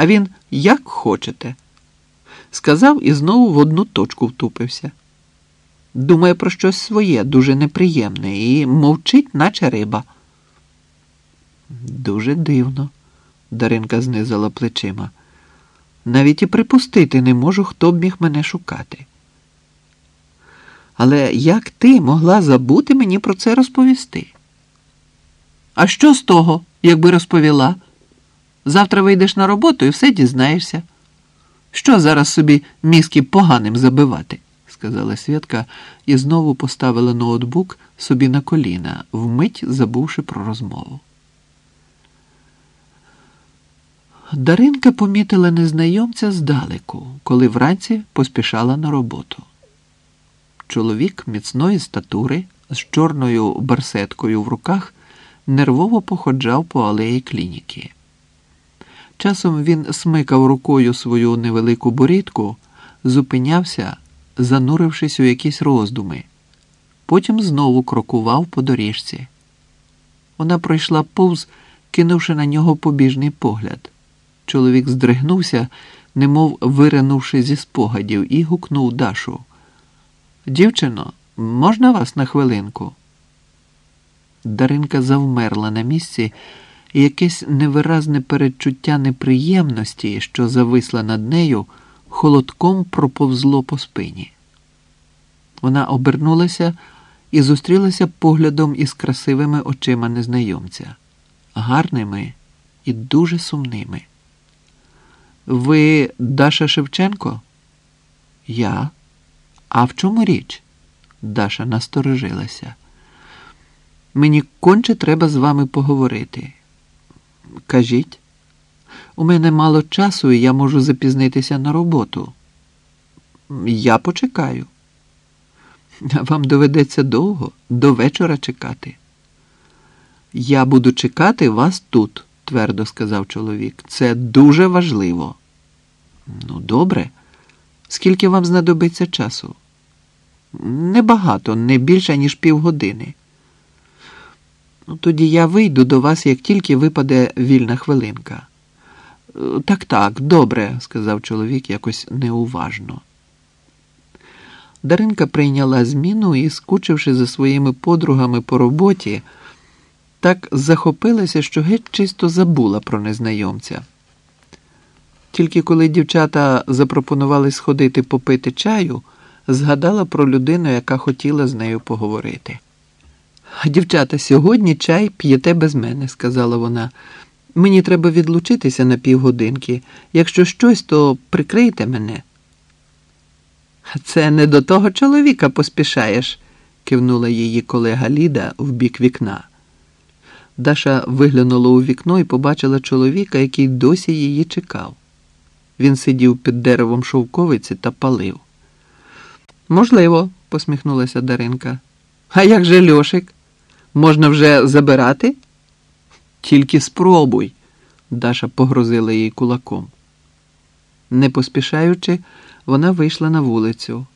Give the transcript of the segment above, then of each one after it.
А він як хочете. Сказав і знову в одну точку втупився. Думає про щось своє, дуже неприємне, і мовчить, наче риба. Дуже дивно, Даринка знизила плечима. Навіть і припустити не можу, хто б міг мене шукати. Але як ти могла забути мені про це розповісти? А що з того, якби розповіла? Завтра вийдеш на роботу і все дізнаєшся. Що зараз собі мізки поганим забивати? сказала Святка і знову поставила ноутбук собі на коліна, вмить забувши про розмову. Даринка помітила незнайомця здалеку, коли вранці поспішала на роботу. Чоловік міцної статури з чорною барсеткою в руках нервово походжав по алеї клініки. Часом він смикав рукою свою невелику борідку, зупинявся, занурившись у якісь роздуми, потім знову крокував по доріжці. Вона пройшла повз, кинувши на нього побіжний погляд. Чоловік здригнувся, немов виринувши зі спогадів, і гукнув Дашу. Дівчино, можна вас на хвилинку? Даринка завмерла на місці, і якесь невиразне передчуття неприємності, що зависла над нею, холодком проповзло по спині. Вона обернулася і зустрілася поглядом із красивими очима незнайомця, гарними і дуже сумними. Ви Даша Шевченко? Я. А в чому річ? Даша насторожилася. Мені конче треба з вами поговорити. Кажіть, у мене мало часу, і я можу запізнитися на роботу. Я почекаю. Вам доведеться довго, до вечора чекати. Я буду чекати вас тут, твердо сказав чоловік. Це дуже важливо. Ну, добре. Скільки вам знадобиться часу? Небагато, не більше, ніж півгодини. Ну, тоді я вийду до вас, як тільки випаде вільна хвилинка. Так, так, добре, сказав чоловік якось неуважно. Даринка прийняла зміну і, скучивши за своїми подругами по роботі, так захопилася, що геть чисто забула про незнайомця. Тільки коли дівчата запропонували сходити попити чаю, згадала про людину, яка хотіла з нею поговорити. Дівчата, сьогодні чай п'єте без мене, сказала вона. Мені треба відлучитися на півгодинки. Якщо щось, то прикрийте мене. Це не до того чоловіка поспішаєш, кивнула її колега Ліда в бік вікна. Даша виглянула у вікно і побачила чоловіка, який досі її чекав. Він сидів під деревом шовковиці та палив. Можливо, посміхнулася Даринка. А як же Льошик? Можна вже забирати? Тільки спробуй, Даша погрозила їй кулаком. Не поспішаючи, вона вийшла на вулицю.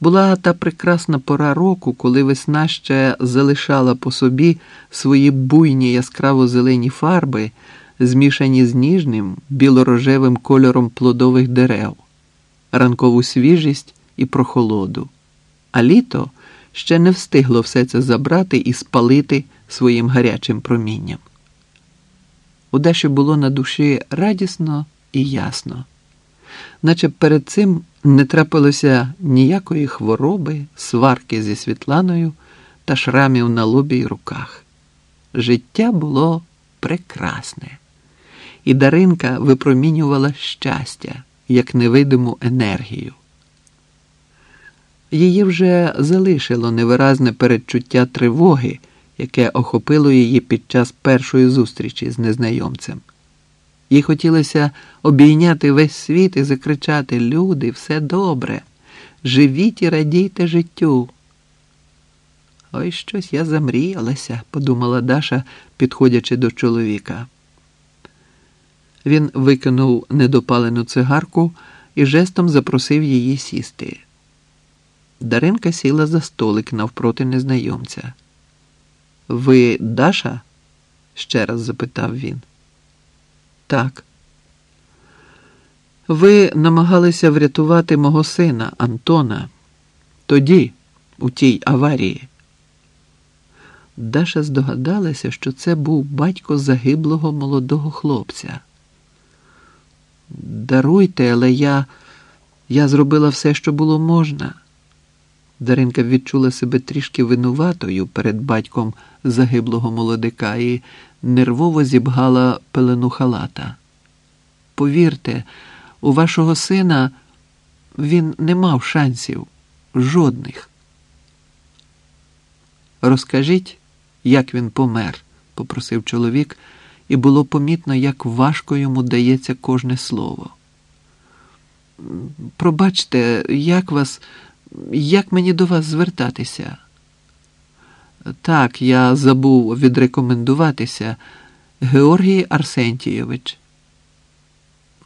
Була та прекрасна пора року, коли весна ще залишала по собі свої буйні яскраво зелені фарби, змішані з ніжним білорожевим кольором плодових дерев, ранкову свіжість і прохолоду. А літо ще не встигло все це забрати і спалити своїм гарячим промінням. У Даші було на душі радісно і ясно, наче перед цим не трапилося ніякої хвороби, сварки зі Світланою та шрамів на лобі й руках. Життя було прекрасне, і Даринка випромінювала щастя як невидиму енергію. Її вже залишило невиразне передчуття тривоги, яке охопило її під час першої зустрічі з незнайомцем. Їй хотілося обійняти весь світ і закричати Люди, все добре, живіть і радійте життю. Ой, щось я замріялася, подумала Даша, підходячи до чоловіка. Він викинув недопалену цигарку і жестом запросив її сісти. Даринка сіла за столик навпроти незнайомця. Ви Даша? ще раз запитав він. Так. Ви намагалися врятувати мого сина Антона тоді, у тій аварії. Даша здогадалася, що це був батько загиблого молодого хлопця. Даруйте, але я, я зробила все, що було можна. Даринка відчула себе трішки винуватою перед батьком загиблого молодика і нервово зібгала пелену халата. Повірте, у вашого сина він не мав шансів, жодних. Розкажіть, як він помер, попросив чоловік, і було помітно, як важко йому дається кожне слово. Пробачте, як вас, як мені до вас звертатися? Так, я забув відрекомендуватися Георгій Арсентійович.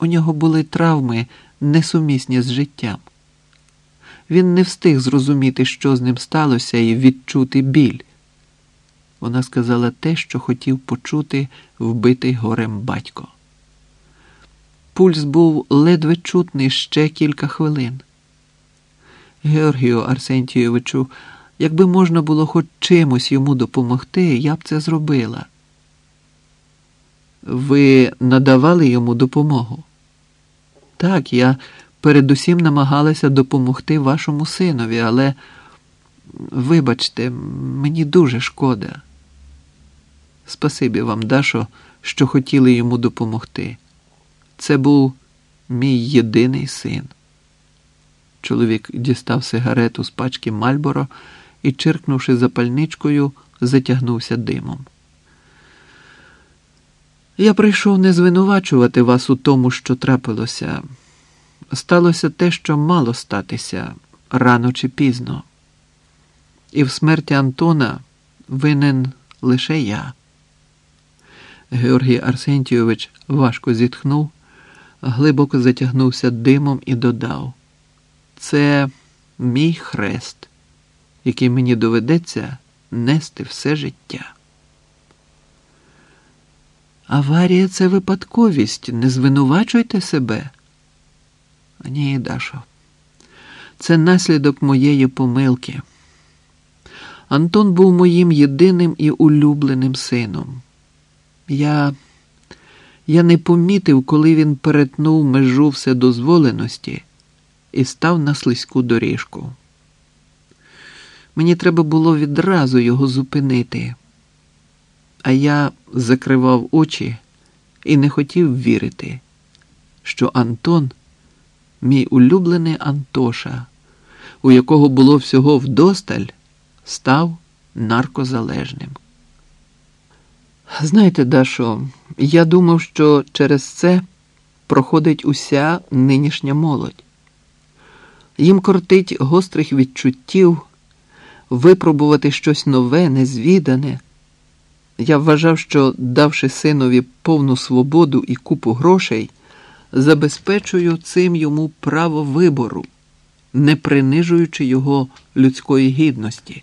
У нього були травми, несумісні з життям. Він не встиг зрозуміти, що з ним сталося, і відчути біль. Вона сказала те, що хотів почути вбитий горем батько. Пульс був ледве чутний ще кілька хвилин. Георгію Арсентійовичу, якби можна було хоч чимось йому допомогти, я б це зробила. Ви надавали йому допомогу? Так, я передусім намагалася допомогти вашому синові, але, вибачте, мені дуже шкода. Спасибі вам, Дашо, що хотіли йому допомогти. Це був мій єдиний син. Чоловік дістав сигарету з пачки Мальборо і, чиркнувши запальничкою, затягнувся димом. Я прийшов не звинувачувати вас у тому, що трапилося. Сталося те, що мало статися рано чи пізно. І в смерті Антона винен лише я. Георгій Арсентійович важко зітхнув, глибоко затягнувся димом і додав: Це мій хрест, який мені доведеться нести все життя. Аварія це випадковість, не звинувачуйте себе. Ні, Дашо, це наслідок моєї помилки. Антон був моїм єдиним і улюбленим сином. Я я не помітив, коли він перетнув межу вседозволеності і став на слизьку доріжку. Мені треба було відразу його зупинити, а я закривав очі і не хотів вірити, що Антон, мій улюблений Антоша, у якого було всього вдосталь, став наркозалежним. Знаєте, Дашо, я думав, що через це проходить уся нинішня молодь. Їм кортить гострих відчуттів, випробувати щось нове, незвідане. Я вважав, що, давши синові повну свободу і купу грошей, забезпечую цим йому право вибору, не принижуючи його людської гідності.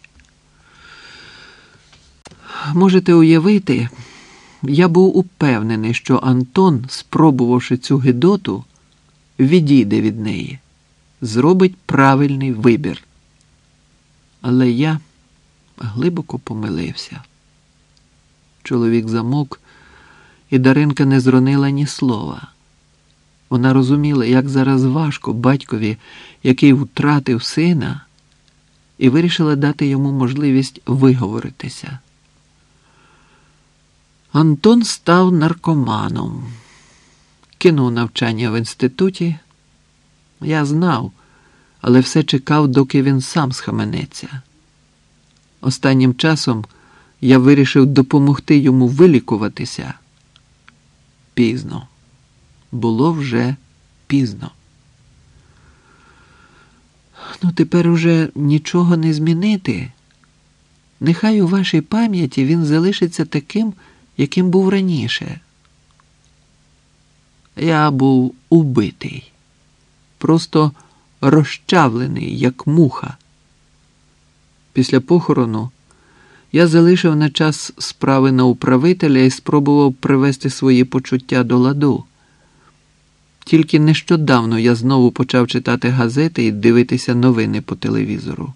Можете уявити, я був упевнений, що Антон, спробувавши цю гидоту, відійде від неї, зробить правильний вибір. Але я глибоко помилився. Чоловік замовк, і Даринка не зронила ні слова. Вона розуміла, як зараз важко батькові, який втратив сина, і вирішила дати йому можливість виговоритися. Антон став наркоманом, кинув навчання в інституті. Я знав, але все чекав, доки він сам схаменеться. Останнім часом я вирішив допомогти йому вилікуватися. Пізно. Було вже пізно. Ну, тепер уже нічого не змінити. Нехай у вашій пам'яті він залишиться таким яким був раніше. Я був убитий, просто розчавлений, як муха. Після похорону я залишив на час справи на управителя і спробував привести свої почуття до ладу. Тільки нещодавно я знову почав читати газети і дивитися новини по телевізору.